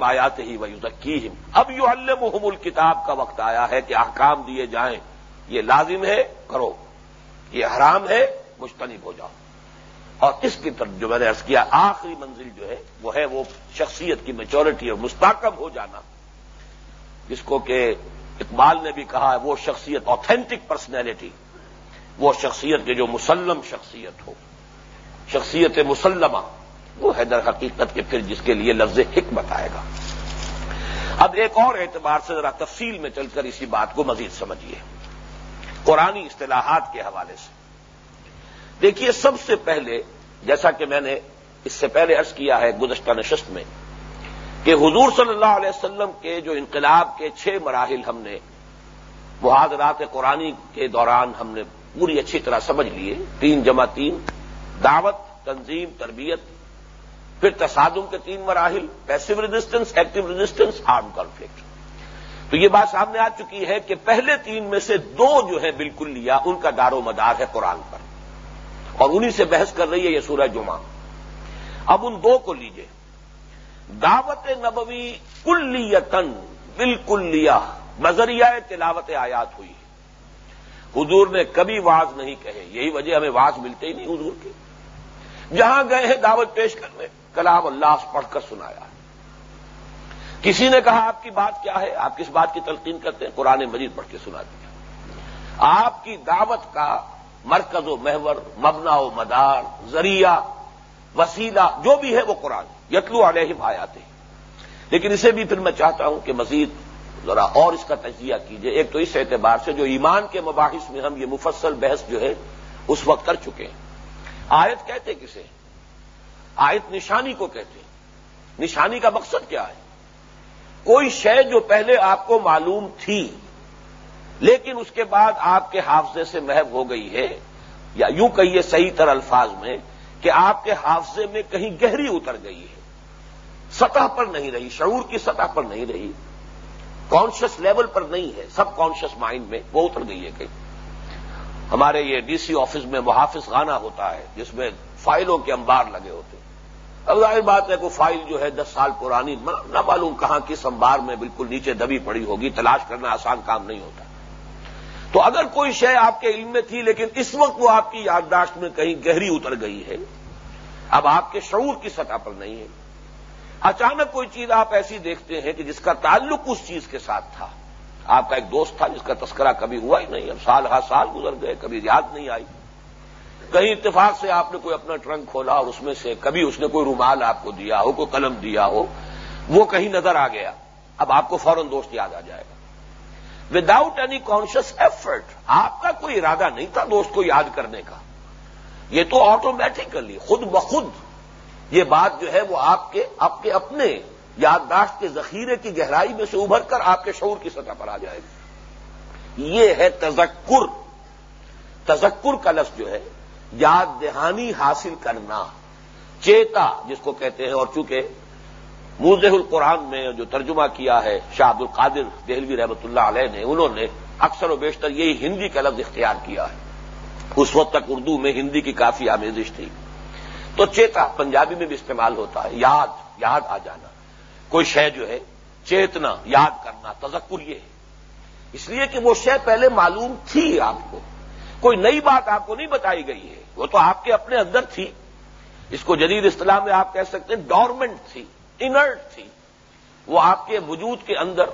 آیات ہی ویزکیہم اب یو المحم الکتاب کا وقت آیا ہے کہ احکام دیے جائیں۔ یہ لازم ہے، کرو۔ یہ حرام ہے مشتنب ہو جاؤ۔ اور اس کی طرف جو میں نے ارض کیا، آخری منزل جو ہے، وہ ہے وہ شخصیت کی میچورٹی اور مستحکم ہو جانا۔ جس کو کہ اقبال نے بھی کہا ہے، وہ شخصیت آتھینٹک پرسنالٹی وہ شخصیت کے جو مسلم شخصیت ہو۔ شخصیت مسلمہ۔ وہ ہے در حقیقت کے پھر جس کے لیے لفظ حکمت آئے گا۔ اب ایک اور اعتبار سے ذرا تفصیل میں چل کر اسی بات کو مزید سمجھیے۔ قرآن اصطلاحات کے حوالے سے۔ دیکھیے، سب سے پہلے، جیسا کہ میں نے اس سے پہلے عرض کیا ہے گزشتہ نشست میں، کہ حضور صلی اللہ علیہ وسلم کے جو انقلاب کے چھ مراحل ہم نے محاذرات قرآنی کے دوران ہم نے پوری اچھی طرح سمجھ لیے۔ تین جمع تین، دعوت، تنظیم، تربیت پھر تصادم کے تین مراحل passive resistance active resistance arm conflict تو یہ بات سامنے آ چکی ہے کہ پہلے تین میں سے دو جو ہے بالکل لیا، ان کا دار و مدار ہے قرآن پر۔ اور انہی سے بحث کر رہی ہے یہ سورہ جمعہ۔ اب ان دو کو لیجیے۔ دعوت نبوی کلیتن بالکل لیا نظریہ تلاوت آیات ہوئی حضور نے کبھی واز نہیں کہے، یہی وجہ ہمیں واز ملتے ہی نہیں حضور کے۔ جہاں گئے ہیں دعوت پیش کرنے۔ کلام اللہ پڑھ کر سنایا کسی نے کہا آپ کی بات کیا ہے؟ آپ کس بات کی تلقین کرتے ہیں؟ قرآن مجید پڑھ کے سنا دیا۔ آپ کی دعوت کا مرکز و محور، مبنا و مدار، ذریعہ، وسیلہ جو بھی ہے وہ قرآن یتلو علیہم آیات لیکن اسے بھی پھر میں چاہتا ہوں کہ مزید ذرا اور اس کا تجزیہ کیجیے۔ ایک تو اس اعتبار سے جو ایمان کے مباحث میں ہم یہ مفصل بحث جو ہے، اس وقت کر چکے ہیں۔ آیت کہتے کسے؟ آیت نشانی کو کہتے ہیں۔ نشانی کا مقصد کیا ہے؟ کوئی شے جو پہلے آپ کو معلوم تھی، لیکن اس کے بعد آپ کے حافظے سے محب ہو گئی ہے، یا یوں کہیے صحیح تر الفاظ میں کہ آپ کے حافظے میں کہیں گہری اتر گئی ہے۔ سطح پر نہیں رہی، شعور کی سطح پر نہیں رہی۔ کانشس لیول پر نہیں ہے سب کانشس مائنڈ میں وہ اتر گئی ہے کہیں ہمارے یہ ڈی سی آفس میں محافظ خانہ ہوتا ہے، جس میں فائلوں کے انبار لگے ہوتے ہیں۔ اب ظاہر بات ہے کہ فائل جو ہے دس سال پرانی، نہ معلوم کہاں کس انبار میں بالکل نیچے دبی پڑی ہوگی، تلاش کرنا آسان کام نہیں ہوتا۔ تو اگر کوئی شے آپ کے علم میں تھی لیکن اس وقت وہ آپ کی یادداشت میں کہیں گہری اتر گئی ہے، اب آپ کے شعور کی سطح پر نہیں ہے۔ اچانک کوئی چیز آپ ایسی دیکھتے ہیں کہ جس کا تعلق اس چیز کے ساتھ تھا۔ آپ کا ایک دوست تھا جس کا تذکرہ کبھی ہوا ہی نہیں، اب سال ہر سال گزر گئے، کبھی یاد نہیں آئی۔ کہیں اتفاق سے آپ نے کوئی اپنا ٹرنک کھولا اور اس میں سے کبھی اس نے کوئی رومال آپ کو دیا ہو، کوئی قلم دیا ہو، وہ کہیں نظر آ گیا، اب آپ کو فوراً دوست یاد آ جائے گا۔ وداؤٹ اینی کانشیس ایفرٹ آپ کا کوئی ارادہ نہیں تھا دوست کو یاد کرنے کا۔ یہ تو آٹومیٹکلی خود بخود، یہ بات جو ہے وہ آپ کے آپ کے اپنے یادداشت کے ذخیرے کی گہرائی میں سے ابھر کر آپ کے شعور کی سطح پر آ جائے گی۔ یہ ہے تذکر۔ تذکر کا لفظ جو ہے یاد دہانی حاصل کرنا، چیتا، جس کو کہتے ہیں، اور چونکہ موزہ القرآن میں جو ترجمہ کیا ہے شاہد القادر دہلوی رحمۃ اللہ علیہ نے، انہوں نے اکثر و بیشتر یہی ہندی کا لفظ اختیار کیا ہے۔ اس وقت تک اردو میں ہندی کی کافی آمیزش تھی۔ تو چیتا پنجابی میں بھی استعمال ہوتا ہے، یاد یاد آ جانا۔ کوئی شے جو ہے، چیتنا، یاد کرنا، تذکر یہ ہے۔ اس لیے کہ وہ شے پہلے معلوم تھی آپ کو۔ کوئی نئی بات آپ کو نہیں بتائی گئی ہے۔ وہ تو آپ کے اپنے اندر تھی۔ اس کو جدید اصطلاح میں آپ کہہ سکتے ہیں ڈورمنٹ تھی، انرٹ تھی۔ وہ آپ کے وجود کے اندر،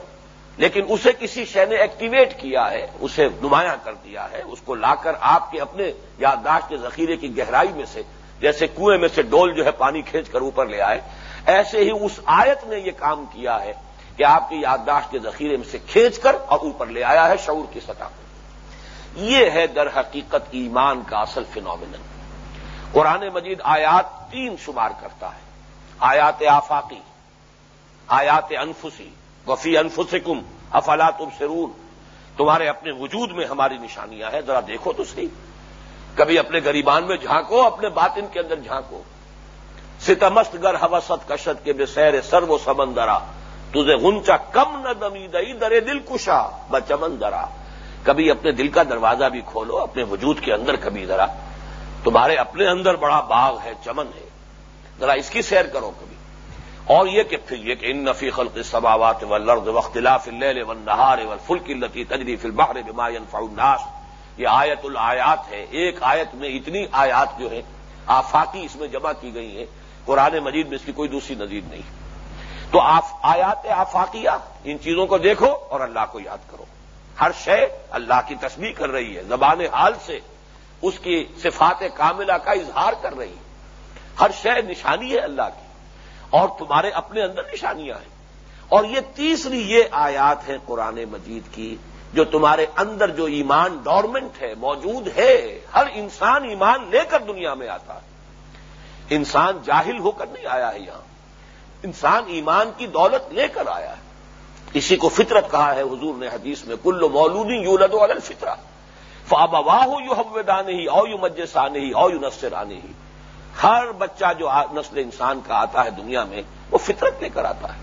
لیکن اسے کسی شے نے ایکٹیویٹ کیا ہے، اسے نمایاں کر دیا ہے۔ اس کو لا کر آپ کے اپنے یادداشت کے ذخیرے کی گہرائی میں سے، جیسے کنویں میں سے ڈول جو ہے پانی کھینچ کر اوپر لے آئے، ایسے ہی اس آیت نے یہ کام کیا ہے کہ آپ کی یادداشت کے ذخیرے میں سے کھینچ کر اور اوپر لے آیا ہے شعور کی سطح پر۔ یہ ہے در حقیقت ایمان کا اصل فنومنل قرآن مجید آیات تین شمار کرتا ہے۔ آیات آفاقی، آیات انفسی، وفی انفسکم افالات سرون تمہارے اپنے وجود میں ہماری نشانیاں ہیں، ذرا دیکھو تو صحیح۔ کبھی اپنے گریبان میں جھانکو، اپنے باطن کے اندر جھانکو۔ ستمست گر حوست کشت کے بے سیر سر و سمندرا تجھے غنچا کم نہ دمی دئی، درے دل کشا ب چمن درا کبھی اپنے دل کا دروازہ بھی کھولو، اپنے وجود کے اندر کبھی ذرا۔ تمہارے اپنے اندر بڑا باغ ہے، چمن ہے۔ ذرا اس کی سیر کرو کبھی۔ اور یہ کہ پھر یہ کہ ان نفی خلق سباوات و لرد وختلاف اللیل و نہار و فلک تجریف البحر بما ينفع الناس۔ یہ آیت الآیات ہے۔ ایک آیت میں اتنی آیات جو ہیں، آفاقی اس میں جمع کی گئی ہیں۔ قرآن مجید میں اس کی کوئی دوسری نظیر نہیں۔ تو آیات آفاقیہ، ان چیزوں کو دیکھو اور اللہ کو یاد کرو۔ ہر شے اللہ کی تصویر کر رہی ہے، زبان حال سے، اس کی صفات کاملہ کا اظہار کر رہی ہے۔ ہر شے نشانی ہے اللہ کی، اور تمہارے اپنے اندر نشانیاں ہیں۔ اور یہ تیسری یہ آیات ہے قرآن مجید کی، جو تمہارے اندر جو ایمان ڈورمنٹ ہے، موجود ہے۔ ہر انسان ایمان لے کر دنیا میں آتا ہے۔ انسان جاہل ہو کر نہیں آیا ہے یہاں۔ انسان ایمان کی دولت لے کر آیا ہے۔ اسی کو فطرت کہا ہے حضور نے حدیث میں، کل مولودی یو لدو الفطرہ۔ فاب واہ یو حوان ہی او یو مجسان ہی او یو نصر آنے ہی ہر بچہ جو نسل انسان کا آتا ہے دنیا میں، وہ فطرت لے کر آتا ہے۔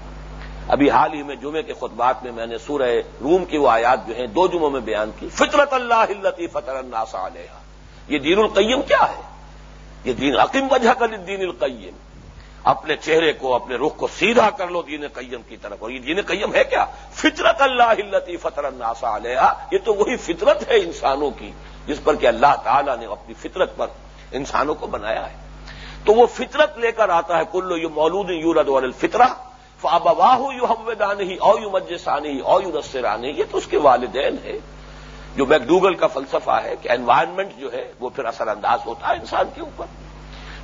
ابھی حال ہی میں جمعے کے خطبات میں میں نے سورہ روم کی وہ آیات جو ہیں، دو جمعوں میں بیان کی۔ فطرت اللہ التی فطر الناس علیہ یہ دین القیم کیا ہے؟ یہ دین عقیم وجہ کا دین القیم۔ اپنے چہرے کو، اپنے رخ کو سیدھا کر لو دین قیم کی طرف۔ اور یہ دین قیم ہے کیا؟ فطرت اللہ التی فطر الناس علیہ یہ تو وہی فطرت ہے انسانوں کی، جس پر کہ اللہ تعالیٰ نے اپنی فطرت پر انسانوں کو بنایا ہے۔ تو وہ فطرت لے کر آتا ہے کلو یو مولود یو رد الفطرہ، فابواہ یو حمدان ہی او یو مجسانی او یو نصرانی یہ تو اس کے والدین ہے جو میکڈوگل کا فلسفہ ہے کہ انوائرمنٹ جو ہے وہ پھر اثر انداز ہوتا ہے انسان کے اوپر۔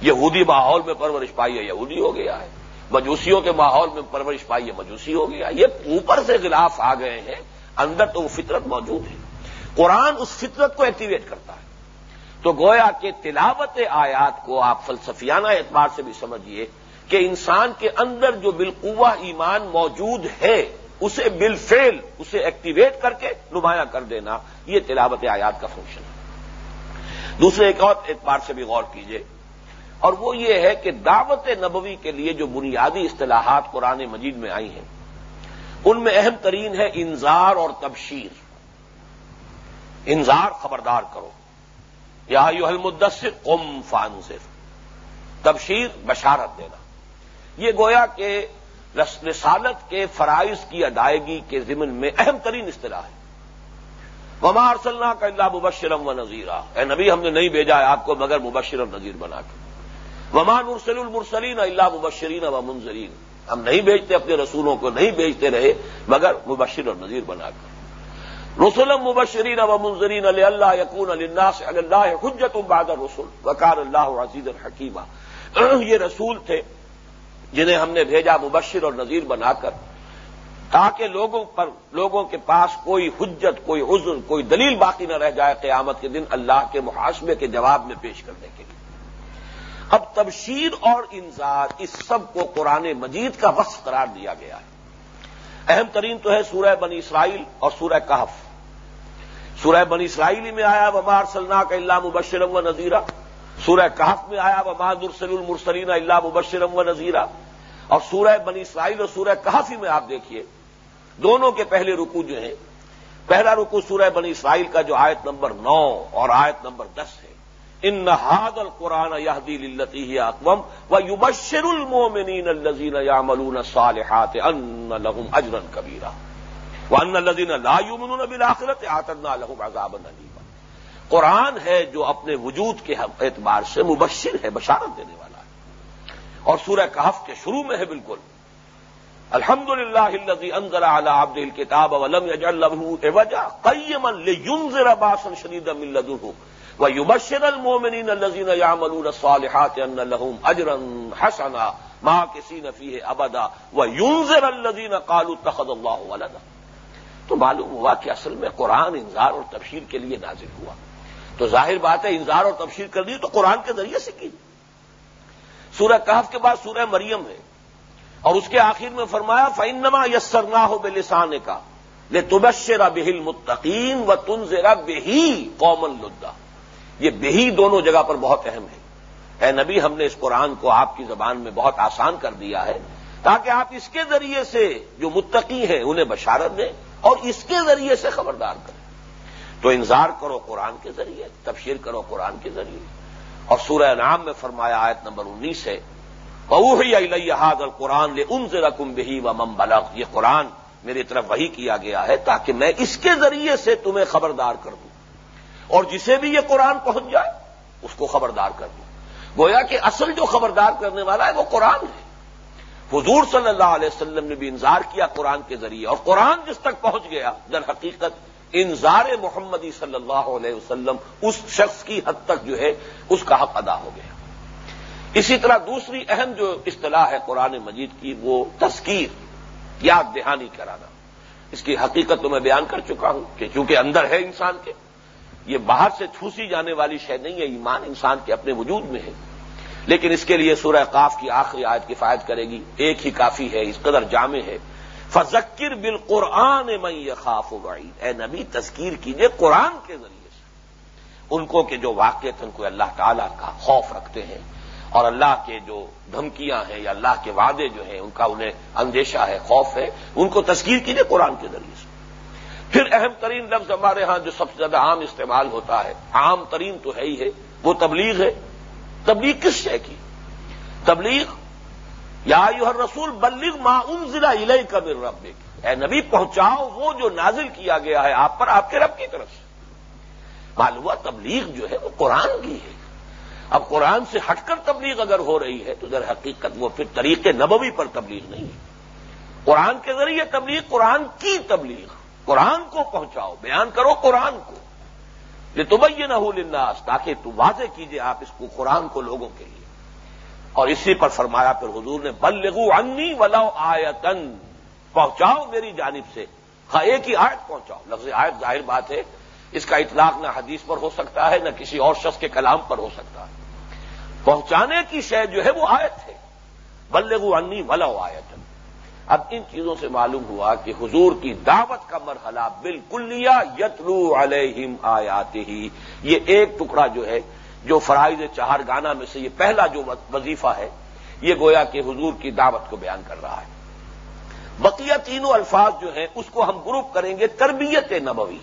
یہودی ماحول میں پرورش پائی ہے، یہودی ہو گیا ہے۔ مجوسیوں کے ماحول میں پرورش پائی ہے، مجوسی ہو گیا یہ اوپر سے غلاف آ گئے ہیں، اندر تو وہ فطرت موجود ہے۔ قرآن اس فطرت کو ایکٹیویٹ کرتا ہے۔ تو گویا کہ تلاوت آیات کو آپ فلسفیانہ اعتبار سے بھی سمجھیے کہ انسان کے اندر جو بالقوا ایمان موجود ہے، اسے بل فیل اسے ایکٹیویٹ کر کے نمایاں کر دینا، یہ تلاوت آیات کا فنکشن ہے۔ دوسرے ایک اور اعتبار سے بھی غور کیجیے اور وہ یہ ہے کہ دعوت نبوی کے لیے جو بنیادی اصطلاحات قرآن مجید میں آئی ہیں، ان میں اہم ترین ہے انذار اور تبشیر۔ انذار خبردار کرو۔ یا یو المدثر، قم فانصر تبشیر بشارت دینا۔ یہ گویا کہ رسالت کے فرائض کی ادائیگی کے ضمن میں اہم ترین اصطلاح ہے۔ وما ارسلنا کا اللہ مبشرم و نذیرہ اے نبی، ہم نے نہیں بھیجا ہے آپ کو مگر مبشر و نذیر بنا کے۔ وما نرسل المرسلین اللہ مبشرین و منظرین ہم نہیں بھیجتے اپنے رسولوں کو، نہیں بھیجتے رہے، مگر مبشر اور نذیر بنا کر۔ رسول مبشرین و منظرین علی اللہ یقون الناس علی اللہ حجت بعد رسول وقار اللہ عزیز الحکیمہ یہ رسول تھے جنہیں ہم نے بھیجا مبشر اور نذیر بنا کر، تاکہ لوگوں پر، لوگوں کے پاس کوئی حجت، کوئی عذر، کوئی دلیل باقی نہ رہ جائے قیامت کے دن اللہ کے محاسبے کے جواب میں پیش کرنے کے لیے۔ اب تبشیر اور انذار اس سب کو قرآن مجید کا وصف قرار دیا گیا ہے۔ اہم ترین تو ہے سورہ بنی اسرائیل اور سورہ کہف۔ سورہ بنی اسرائیلی میں آیا ومار سلنا کا اللہ مبشرم و نذیرہ سورہ کہف میں آیا، وما درسل المرسلین اللہ مبشرم و نذیرہ اور سورہ بنی اسرائیل اور سورہ کہفی میں آپ دیکھیے، دونوں کے پہلے رکو جو ہیں۔ پہلا رکو سورہ بنی اسرائیل کا جو آیت نمبر نو اور آیت نمبر دس ہے۔ ان نہاد القرآن یادی لتی اقوام و یوبشر المومنین الزین یا ملون صالحات ان لہم اجرن کبیرہ وہ ان لا یومن بالآخرت آتنا لہم عذاب علیما قرآن ہے جو اپنے وجود کے اعتبار سے مبشر ہے، بشارت دینے والا ہے اور سورہ کہف کے شروع میں ہے بالکل الحمد للہ انزل على عبد الكتاب ولم يجعل له عوجا قيما لينذر باسا شديدا من لدنه ويبشر المؤمنين الذين يعملون الصالحات ان لهم اجرا حسنا ما كسين فيه ابدا وينذر الذين قالوا اتخذ الله ولدا تو معلوم ہوا کہ اصل میں قرآن انذار اور تبشیر کے لیے نازل ہوا تو ظاہر بات ہے انذار اور تبشیر کر دی تو قرآن کے ذریعے سے کی سورہ کہف کے بعد سورہ مریم ہے اور اس کے آخر میں فرمایا فنما یسر نہ ہو بے لسانے کا لے تبشرا بہل متقین و تنزرا بہی قومن لدا یہ بہی دونوں جگہ پر بہت اہم ہے۔ اے نبی، ہم نے اس قرآن کو آپ کی زبان میں بہت آسان کر دیا ہے تاکہ آپ اس کے ذریعے سے جو متقی ہیں انہیں بشارت دیں اور اس کے ذریعے سے خبردار کریں۔ تو انظار کرو قرآن کے ذریعے تفشیر کرو قرآن کے ذریعے۔ اور سورہ نام میں فرمایا آیت نمبر انیس ہے الحاد اور قرآن لے ان سے رقم بہی و مم بلق یہ قرآن میری طرف وہی کیا گیا ہے تاکہ میں اس کے ذریعے سے تمہیں خبردار کر دوں۔ اور جسے بھی یہ قرآن پہنچ جائے، اس کو خبردار کر دوں۔ گویا کہ اصل جو خبردار کرنے والا ہے وہ قرآن ہے۔ حضور صلی اللہ علیہ وسلم نے بھی انظار کیا قرآن کے ذریعے۔ اور قرآن جس تک پہنچ گیا، در حقیقت انظار محمدی صلی اللہ علیہ وسلم اس شخص کی حد تک جو ہے، اس کا حق ادا ہو گیا۔ اسی طرح دوسری اہم جو اصطلاح ہے قرآن مجید کی، وہ تذکیر، یاد دہانی کرانا۔ اس کی حقیقت تو میں بیان کر چکا ہوں کہ چونکہ اندر ہے انسان کے، یہ باہر سے چھوسی جانے والی شے نہیں ہے، ایمان انسان کے اپنے وجود میں ہے۔ لیکن اس کے لیے سورہ قاف کی آخری آیت کفایت کرے گی۔ ایک ہی کافی ہے، اس قدر جامع ہے۔ فذکر بال قرآن میں خاف وعید۔ اے نبی، تذکیر کیجیے قرآن کے ذریعے سے۔ ان کو کہ جو واقع ان کو اللہ تعالی کا خوف رکھتے ہیں۔ اور اللہ کے جو دھمکیاں ہیں یا اللہ کے وعدے جو ہیں، ان کا انہیں اندیشہ ہے، خوف ہے، ان کو تذکیر کیجیے قرآن کے ذریعے سے۔ پھر اہم ترین لفظ ہمارے ہاں جو سب سے زیادہ عام استعمال ہوتا ہے، عام ترین تو ہے ہی ہے، وہ تبلیغ ہے۔ تبلیغ کس شے کی؟ تبلیغ، یا ہر رسول بلغ ما ان ضلع الہی رب اے نبی، پہنچاؤ وہ جو نازل کیا گیا ہے آپ پر، آپ کے رب کی طرف سے۔ معلوم تبلیغ جو ہے، وہ قرآن کی ہے۔ اب قرآن سے ہٹ کر تبلیغ اگر ہو رہی ہے تو در حقیقت وہ پھر طریقے نبوی پر تبلیغ نہیں ہے۔ قرآن کے ذریعے تبلیغ، قرآن کی تبلیغ۔ قرآن کو پہنچاؤ، بیان کرو قرآن کو۔ یہ تو یہ نہ ہو لناس تاکہ تو واضح کیجیے آپ اس کو، قرآن کو لوگوں کے لیے۔ اور اسی پر فرمایا پھر حضور نے بل لگو انی ولو آیتن۔ پہنچاؤ میری جانب سے۔ ہاں ایک ہی آیت پہنچاؤ۔ لفظ آیت ظاہر بات ہے۔ اس کا اطلاق نہ حدیث پر ہو سکتا ہے، نہ کسی اور شخص کے کلام پر ہو سکتا ہے۔ پہنچانے کی شے جو ہے وہ آیت ہے۔ بلغو انی ولو آیت اب ان چیزوں سے معلوم ہوا کہ حضور کی دعوت کا مرحلہ بالکل لیا، یتلو علیہم آیات ہی یہ ایک ٹکڑا جو ہے، جو فرائض چہار گانا میں سے یہ پہلا جو وظیفہ ہے، یہ گویا کہ حضور کی دعوت کو بیان کر رہا ہے۔ بقیہ تینوں الفاظ جو ہیں، اس کو ہم گروپ کریں گے تربیت نبوی۔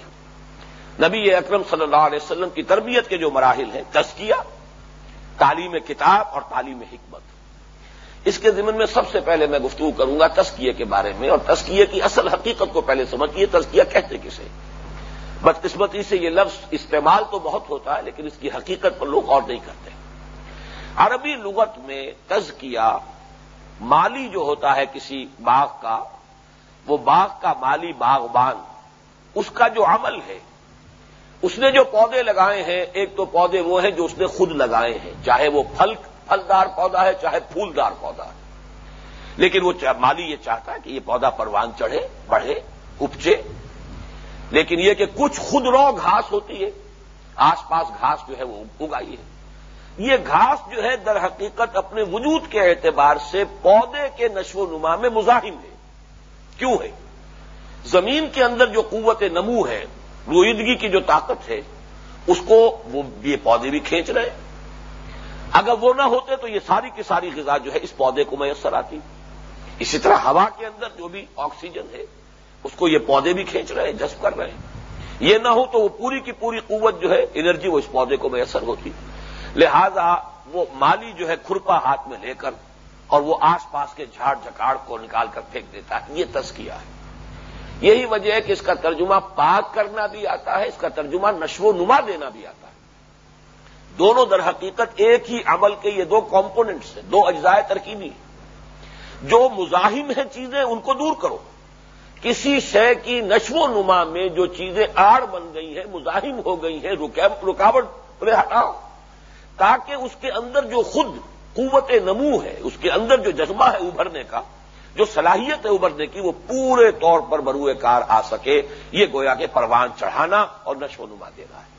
نبی اکرم صلی اللہ علیہ وسلم کی تربیت کے جو مراحل ہیں تسکیہ تعلیم کتاب اور تعلیم حکمت۔ اس کے ذمن میں سب سے پہلے میں گفتگو کروں گا تسکیے کے بارے میں اور تسکیے کی اصل حقیقت کو پہلے سمجھیے تسکیہ کہتے کسے؟ بدقسمتی سے یہ لفظ استعمال تو بہت ہوتا ہے، لیکن اس کی حقیقت پر لوگ اور نہیں کرتے۔ عربی لغت میں تزکیہ مالی جو ہوتا ہے کسی باغ کا، وہ باغ کا مالی باغبان، اس کا جو عمل ہے اس نے جو پودے لگائے ہیں، ایک تو پودے وہ ہیں جو اس نے خود لگائے ہیں، چاہے وہ پھل، پھلدار پودا ہے، چاہے پھولدار پودا ہے۔ لیکن وہ مالی یہ چاہتا ہے کہ یہ پودا پروان چڑھے، بڑھے اپچے لیکن یہ کہ کچھ خود رو گھاس ہوتی ہے، آس پاس گھاس جو ہے وہ اگائی ہے۔ یہ گھاس جو ہے در حقیقت اپنے وجود کے اعتبار سے پودے کے نشو و نما میں مزاحم ہے۔ کیوں ہے؟ زمین کے اندر جو قوت نمو ہے روئیدگی کی جو طاقت ہے، اس کو وہ یہ پودے بھی کھینچ رہے ہیں۔ اگر وہ نہ ہوتے تو یہ ساری کی ساری غذا جو ہے اس پودے کو میسر آتی۔ اسی طرح ہوا کے اندر جو بھی آکسیجن ہے، اس کو یہ پودے بھی کھینچ رہے ہیں، جذب کر رہے ہیں۔ یہ نہ ہو تو وہ پوری کی پوری قوت جو ہے، انرجی وہ اس پودے کو میسر ہوتی۔ لہذا وہ مالی جو ہے کھرپا ہاتھ میں لے کر اور وہ آس پاس کے جھاڑ جھکاڑ کو نکال کر پھینک دیتا ہے۔ یہ تسکیہ ہے۔ یہی وجہ ہے کہ اس کا ترجمہ پاک کرنا بھی آتا ہے، اس کا ترجمہ نشو و نما دینا بھی آتا ہے۔ دونوں در حقیقت ایک ہی عمل کے یہ دو کمپوننٹس ہیں، دو اجزائے ترکیبی جو مزاحم ہیں چیزیں، ان کو دور کرو۔ کسی شے کی نشو و نما میں جو چیزیں آڑ بن گئی ہیں، مزاحم ہو گئی ہیں رکاوٹ ہٹاؤ۔ تاکہ اس کے اندر جو خود قوت نمو ہے، اس کے اندر جو جذبہ ہے ابھرنے کا جو صلاحیت ہے ابھرنے کی وہ پورے طور پر بروئے کار آ سکے، یہ گویا کہ پروان چڑھانا اور نشو و نما دینا ہے۔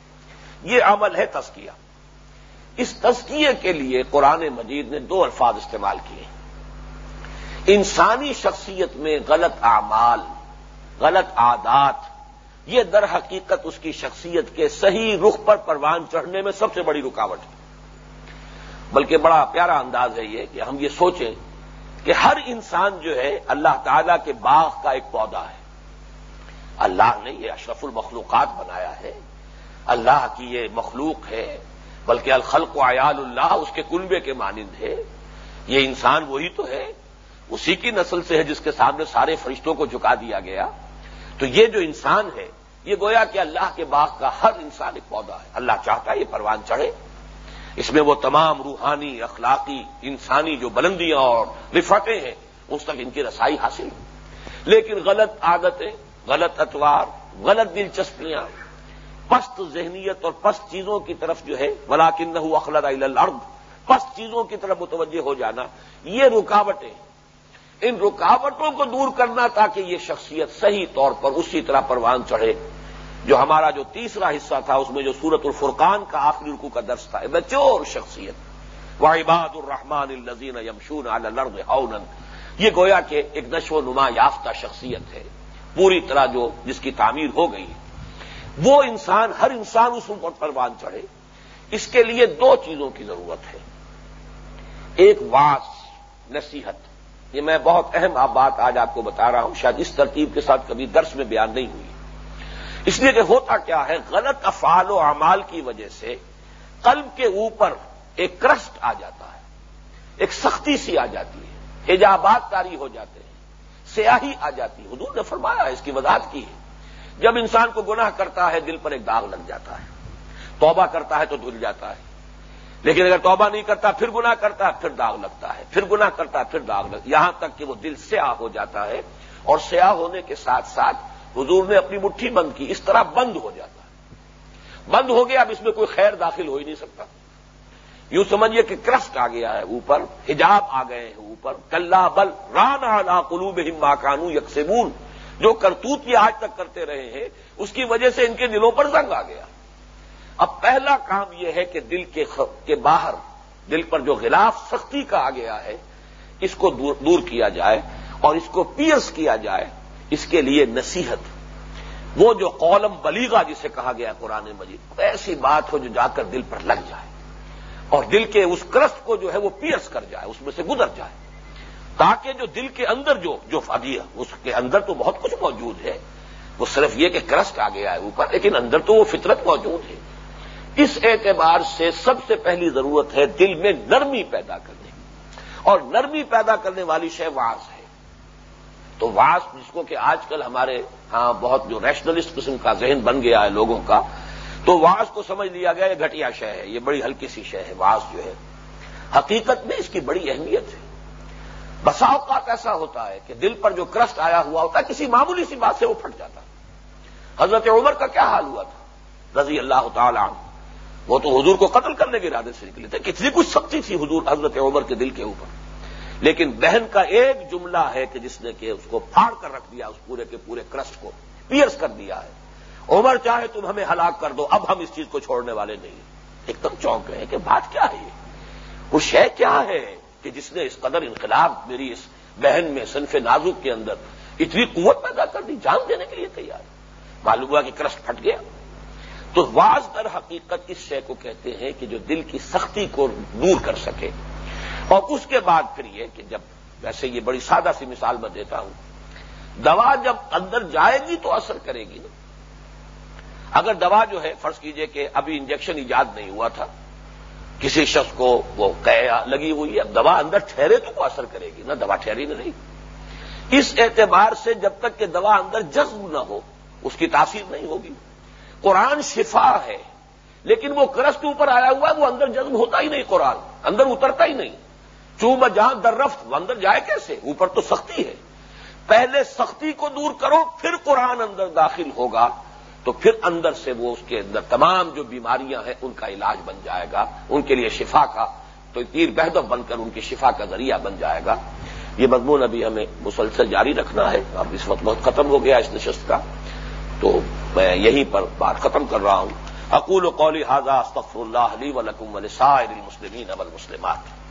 یہ عمل ہے تسکیہ اس تزکیے کے لیے قرآن مجید نے دو الفاظ استعمال کیے۔ انسانی شخصیت میں غلط اعمال، غلط عادات، یہ در حقیقت اس کی شخصیت کے صحیح رخ پر پروان چڑھنے میں سب سے بڑی رکاوٹ ہے۔ بلکہ بڑا پیارا انداز ہے یہ کہ ہم یہ سوچیں کہ ہر انسان جو ہے اللہ تعالی کے باغ کا ایک پودا ہے۔ اللہ نے یہ اشرف المخلوقات بنایا ہے۔ اللہ کی یہ مخلوق ہے، بلکہ الخلق و عیال اللہ اس کے کنبے کے مانند ہے۔ یہ انسان وہی تو ہے، اسی کی نسل سے ہے جس کے سامنے سارے فرشتوں کو جھکا دیا گیا۔ تو یہ جو انسان ہے، یہ گویا کہ اللہ کے باغ کا ہر انسان ایک پودا ہے۔ اللہ چاہتا ہے یہ پروان چڑھے۔ اس میں وہ تمام روحانی، اخلاقی، انسانی جو بلندیاں اور رفتیں ہیں، اس تک ان کی رسائی حاصل ہو لیکن غلط عادتیں، غلط اتوار، غلط دلچسپیاں، پست ذہنیت اور پست چیزوں کی طرف جو ہے ولاکن نہ اخلد الارض پست چیزوں کی طرف متوجہ ہو جانا، یہ رکاوٹیں، ان رکاوٹوں کو دور کرنا تاکہ یہ شخصیت صحیح طور پر اسی طرح پروان چڑھے۔ جو ہمارا جو تیسرا حصہ تھا، اس میں جو سورت الفرقان کا آخری رکو کا درس تھا بچور شخصیت۔ و عباد الرحمان الزین یمشون الرد اونن یہ گویا کہ ایک نشو و نما یافتہ شخصیت ہے۔ پوری طرح جو جس کی تعمیر ہو گئی۔ وہ انسان، ہر انسان اس پر پروان چڑھے۔ اس کے لیے دو چیزوں کی ضرورت ہے۔ ایک واس نصیحت۔ یہ میں بہت اہم آپ بات آج آپ کو بتا رہا ہوں۔ شاید اس ترتیب کے ساتھ کبھی درس میں بیان نہیں ہوئی۔ اس لیے کہ ہوتا کیا ہے؟ غلط افعال و اعمال کی وجہ سے قلب کے اوپر ایک کرسٹ آ جاتا ہے، ایک سختی سی آ جاتی ہے، حجابات کاری ہو جاتے ہیں، سیاہی آ جاتی ہے۔ حضور نے فرمایا اس کی وضاحت کی ہے۔ جب انسان کو گناہ کرتا ہے، دل پر ایک داغ لگ جاتا ہے۔ توبہ کرتا ہے تو دھل جاتا ہے۔ لیکن اگر توبہ نہیں کرتا، پھر گناہ کرتا ہے، پھر داغ لگتا ہے۔ پھر گناہ کرتا ہے، پھر داغ لگتا یہاں تک کہ وہ دل سیاہ ہو جاتا ہے اور سیاہ ہونے کے ساتھ ساتھ حضور نے اپنی مٹھی بند کی، اس طرح بند ہو جاتا ہے۔ بند ہو گیا، اب اس میں کوئی خیر داخل ہو ہی نہیں سکتا۔ یوں سمجھیے کہ کرسٹ آ گیا ہے اوپر، حجاب آ گئے ہیں اوپر۔ کلّا بل ران آ قلوب ہما کانو یکسبون۔ جو کرتوت یہ آج تک کرتے رہے ہیں، اس کی وجہ سے ان کے دلوں پر زنگ آ گیا۔ اب پہلا کام یہ ہے کہ دل کے کے باہر، دل پر جو غلاف سختی کا آ گیا ہے، اس کو دور کیا جائے اور اس کو پیئرس کیا جائے۔ اس کے لیے نصیحت۔ وہ جو قولم بلیغا جسے کہا گیا قرآن مجید، ایسی بات ہو جو جا کر دل پر لگ جائے۔ اور دل کے اس کرسٹ کو جو ہے وہ پیئرس کر جائے، اس میں سے گزر جائے۔ تاکہ جو دل کے اندر جو جو فدی اس کے اندر تو بہت کچھ موجود ہے۔ وہ صرف یہ کہ کرسٹ آ گیا ہے اوپر، لیکن اندر تو وہ فطرت موجود ہے۔ اس اعتبار سے سب سے پہلی ضرورت ہے دل میں نرمی پیدا کرنے۔ اور نرمی پیدا کرنے والی شے واس ہے تو واس جس کو کہ آج کل ہمارے ہاں بہت جو ریشنلسٹ قسم کا ذہن بن گیا ہے لوگوں کا، تو واس کو سمجھ لیا گیا یہ گھٹیا شے ہے، یہ بڑی ہلکی سی شے ہے واس جو ہے۔ حقیقت میں اس کی بڑی اہمیت ہے۔ بسا اوقات ایسا ہوتا ہے کہ دل پر جو کرسٹ آیا ہوا ہوتا ہے، کسی معمولی سی بات سے وہ پھٹ جاتا۔ حضرت عمر کا کیا حال ہوا تھا؟ رضی اللہ تعالی عنہ۔ وہ تو حضور کو قتل کرنے کے ارادے سے نکلے تھے۔ کتنی کچھ سختی تھی حضور، حضرت عمر کے دل کے اوپر۔ لیکن بہن کا ایک جملہ ہے کہ جس نے کہ اس کو پھاڑ کر رکھ دیا، اس پورے کے پورے کرسٹ کو پیئرس کر دیا ہے۔ عمر چاہے تم ہمیں ہلاک کر دو، اب ہم اس چیز کو چھوڑنے والے نہیں۔ ایک دم چونک گئے کہ بات کیا ہے یہ؟ وہ شے کیا ہے کہ جس نے اس قدر انقلاب میری اس بہن میں صنف نازک کے اندر اتنی قوت پیدا کر دی، جان دینے کے لیے تیار۔ معلوم ہوا کہ کرسٹ پھٹ گیا۔ تو واز در حقیقت اس شے کو کہتے ہیں کہ جو دل کی سختی کو دور کر سکے۔ اور اس کے بعد پھر یہ کہ جب ویسے یہ بڑی سادہ سی مثال میں دیتا ہوں، دوا جب اندر جائے گی تو اثر کرے گی نا۔ اگر دوا جو ہے، فرض کیجیے کہ ابھی انجیکشن ایجاد نہیں ہوا تھا، کسی شخص کو وہ قیا لگی ہوئی ہے، اب دوا اندر ٹھہرے تو وہ اثر کرے گی نا، دوا ٹھہری نہ رہی اس اعتبار سے جب تک کہ دوا اندر جذب نہ ہو، اس کی تاثیر نہیں ہوگی۔ قرآن شفا ہے، لیکن وہ کرست اوپر آیا ہوا ہے، وہ اندر جذب ہوتا ہی نہیں قرآن، اندر اترتا ہی نہیں۔ چوب جہاں در رفت وہ اندر جائے کیسے؟ اوپر تو سختی ہے۔ پہلے سختی کو دور کرو، پھر قرآن اندر داخل ہوگا۔ تو پھر اندر سے وہ اس کے اندر تمام جو بیماریاں ہیں، ان کا علاج بن جائے گا۔ ان کے لیے شفا کا، تو تیر بہدف بن کر ان کی شفا کا ذریعہ بن جائے گا۔ یہ مضمون ابھی ہمیں مسلسل جاری رکھنا ہے۔ اب اس وقت بہت ختم ہو گیا اس نشست کا۔ تو میں یہیں پر بات ختم کر رہا ہوں۔ اقول و قولی حاضہ استفر اللہ علی ولکم ولسائر المسلمین اب المسلمات